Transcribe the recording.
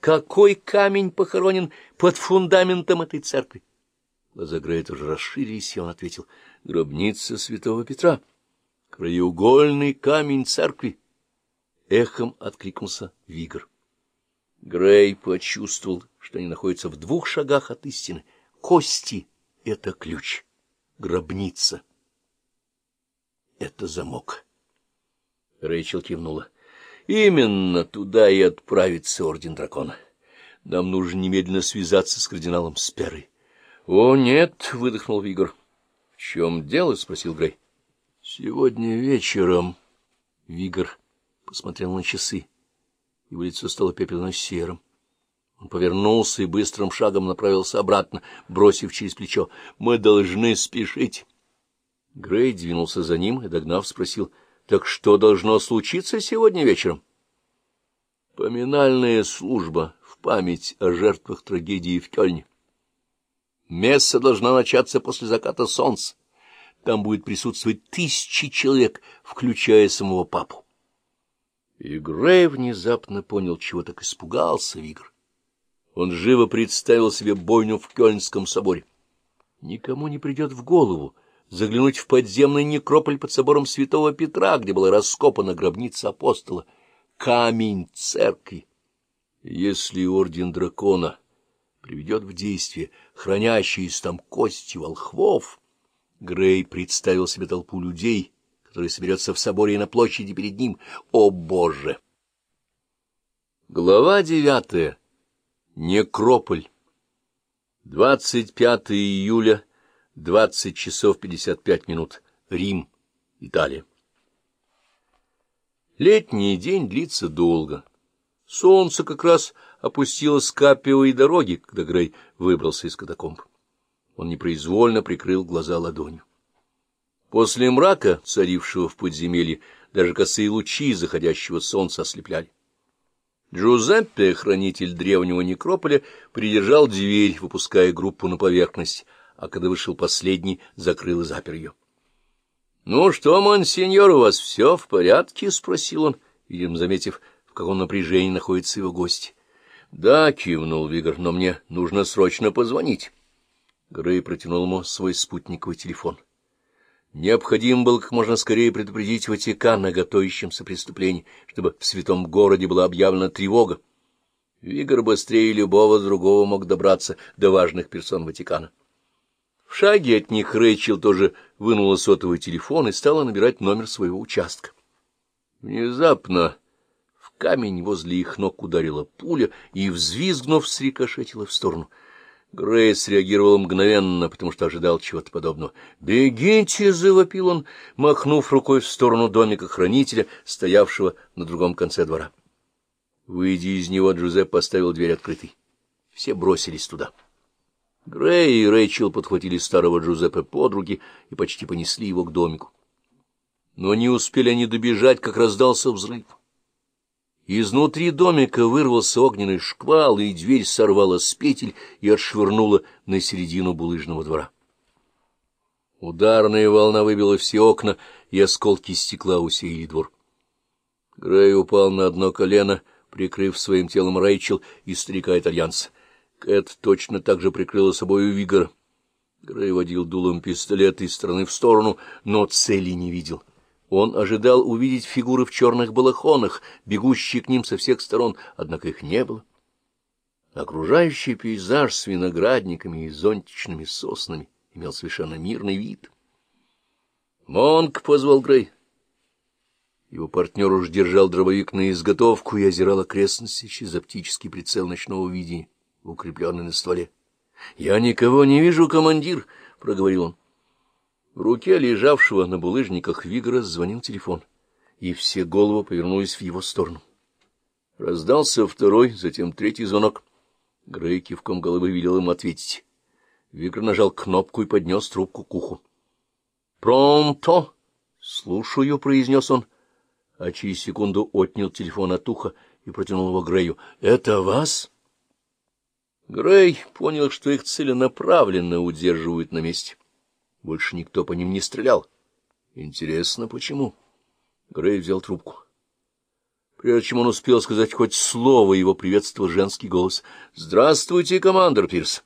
Какой камень похоронен под фундаментом этой церкви? Глаза Грея тоже расширились, и он ответил, — гробница святого Петра, краеугольный камень церкви. Эхом откликнулся Вигр. Грей почувствовал, что они находятся в двух шагах от истины. Кости — это ключ, гробница — это замок. Рэйчел кивнула. Именно туда и отправится Орден Дракона. Нам нужно немедленно связаться с кардиналом Сперой. — О, нет, — выдохнул Вигор. — В чем дело? — спросил Грей. — Сегодня вечером. Вигор посмотрел на часы. Его лицо стало пепельно-серым. Он повернулся и быстрым шагом направился обратно, бросив через плечо. — Мы должны спешить. Грей двинулся за ним и, догнав, спросил — так что должно случиться сегодня вечером? Поминальная служба в память о жертвах трагедии в Кёльне. Месса должна начаться после заката солнца. Там будет присутствовать тысячи человек, включая самого папу. И Грей внезапно понял, чего так испугался Вигр. Он живо представил себе бойню в Кёльнском соборе. Никому не придет в голову, заглянуть в подземный некрополь под собором святого Петра, где была раскопана гробница апостола, камень церкви. Если орден дракона приведет в действие хранящиеся там кости волхвов, Грей представил себе толпу людей, которые соберется в соборе и на площади перед ним. О, Боже! Глава девятая. Некрополь. 25 июля 20 часов 55 минут. Рим, Италия. Летний день длится долго. Солнце как раз опустилось с капиевой дороги, когда Грей выбрался из катакомб. Он непроизвольно прикрыл глаза ладонью. После мрака, царившего в подземелье, даже косые лучи заходящего солнца ослепляли. Джузеппе, хранитель древнего некрополя, придержал дверь, выпуская группу на поверхность — а когда вышел последний, закрыл и запер ее. — Ну что, монсеньор, у вас все в порядке? — спросил он, видимо, заметив, в каком напряжении находится его гость. — Да, — кивнул Вигр, — но мне нужно срочно позвонить. Грей протянул ему свой спутниковый телефон. Необходимо было как можно скорее предупредить Ватикан о готовящемся преступлении, чтобы в святом городе была объявлена тревога. Вигр быстрее любого другого мог добраться до важных персон Ватикана. В шаге от них Рэйчел тоже вынула сотовый телефон и стала набирать номер своего участка. Внезапно в камень возле их ног ударила пуля и, взвизгнув, срикошетила в сторону. Грейс реагировал мгновенно, потому что ожидал чего-то подобного. «Бегите!» — завопил он, махнув рукой в сторону домика хранителя, стоявшего на другом конце двора. Выйдя из него, Джузепп поставил дверь открытой. Все бросились туда. Грей и Рэйчел подхватили старого Джузеппе под руки и почти понесли его к домику. Но не успели они добежать, как раздался взрыв. Изнутри домика вырвался огненный шквал, и дверь сорвала с петель и отшвырнула на середину булыжного двора. Ударная волна выбила все окна, и осколки стекла усеяли двор. Грей упал на одно колено, прикрыв своим телом Рэйчел и старика-итальянца. Кэт точно так же прикрыла собой Вигора. Грей водил дулом пистолет из стороны в сторону, но цели не видел. Он ожидал увидеть фигуры в черных балахонах, бегущие к ним со всех сторон, однако их не было. Окружающий пейзаж с виноградниками и зонтичными соснами имел совершенно мирный вид. «Монк!» — позвал Грей. Его партнер уж держал дробовик на изготовку и озирал окрестности через оптический прицел ночного видения укрепленный на стволе. — Я никого не вижу, командир, — проговорил он. В руке лежавшего на булыжниках Вигора звонил телефон, и все головы повернулись в его сторону. Раздался второй, затем третий звонок. Грей кивком головы велел им ответить. Вигр нажал кнопку и поднес трубку к уху. — Пронто! — Слушаю, — произнес он, а через секунду отнял телефон от уха и протянул его Грею. — Это вас? — Грей понял, что их целенаправленно удерживают на месте. Больше никто по ним не стрелял. Интересно, почему? Грей взял трубку. Прежде чем он успел сказать хоть слово, его приветствовал женский голос. — Здравствуйте, командор Пирс.